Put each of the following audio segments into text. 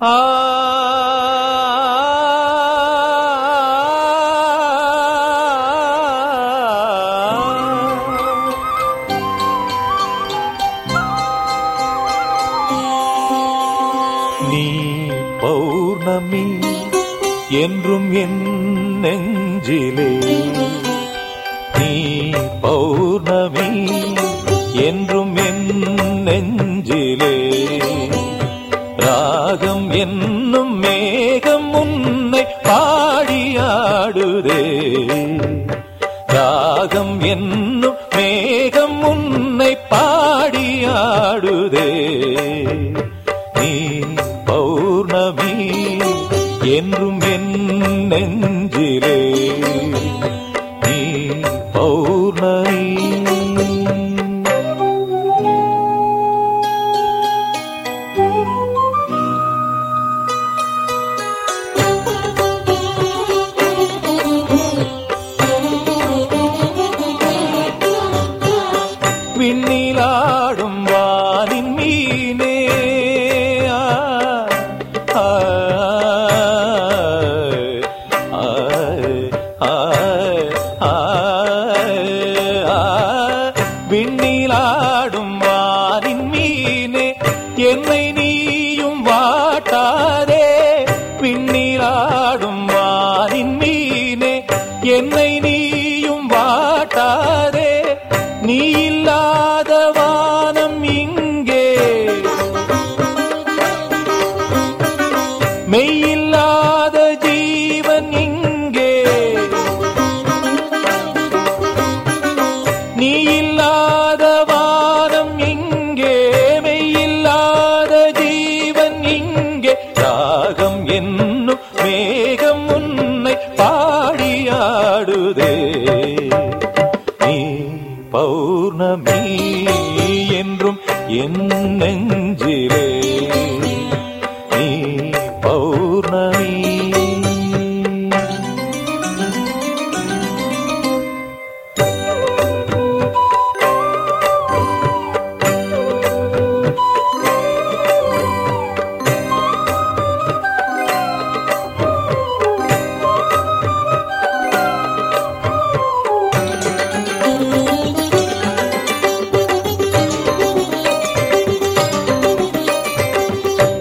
ஆ நீ பௌர்ணமி என்றும் என் நெஞ்சிலே நீ பௌர்ணமி என்றும் என் நெஞ்சிலே பாடியாடுதே ராகம் என்னும் மேகம் உன்னை பாடியாடுதே நீ பௌர்ணமி என்றும் விண்ணிலாடும் வானின் மீனே. விண்ணிலாடும் வானின் மீனே. என்னை நீ பௌர்ணமி என்றும் என்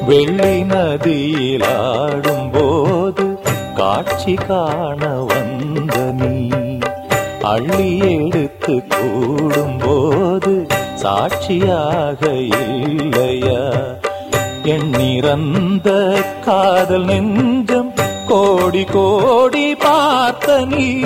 வெள்ளி நதியில் ஆடும் போது காட்சி காண வந்த நீ. அள்ளி எடுத்து கூடும் போது சாட்சியாக இல்லையா? என் நிறந்த காதல் நெஞ்சம் கோடி கோடி பார்த்த நீ.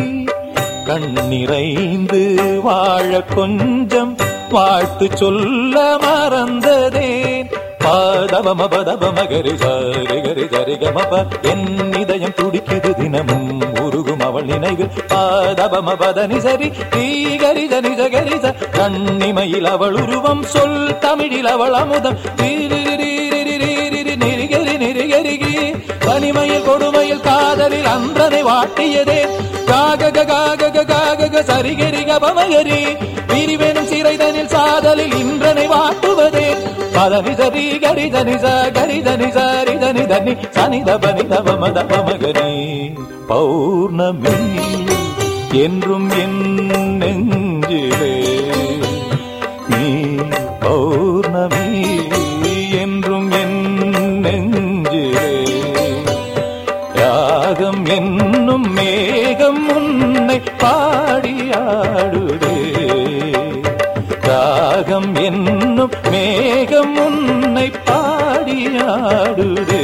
கண்ணிறைந்து வாழ கொஞ்சம் வாழ்த்து சொல்ல மறந்ததேன். பாதவ பதவம மகரி சரி கரி சரி கமப என் இதயம் துடிக்குது தினமும். உருகும் அவள் நினைவில் பாதவ மபதனி சரி தீகரி ஜனி ஜகரி ச கண்ணிமையில் அவள் உருவம் சொல் தமிழில் அவள் அமுதம். நெருகரி நெருகருகி தனிமையில் கொடுமையில் காதலில் அன்றனை வாட்டியதே. காக காக காக சரிகரி கபமகரி பிரிவெனும் சிறைதனில் சாதலில் இன்றனை வாட்டு பதனி சரி கரி தனி ச கரி தனி சரி தனி தனி சனி தபனி தபம தபமகரி பௌர்ணமி என்றும் என் நெஞ்சிலே. நீ பௌர்ணமி என்றும் என் நெஞ்சிலே. யாகம் என்னும் மேகம் உன்னை பாடியாடுதே ராகம் என்னும் மே மேகம் உன்னை பாடியாடுதே.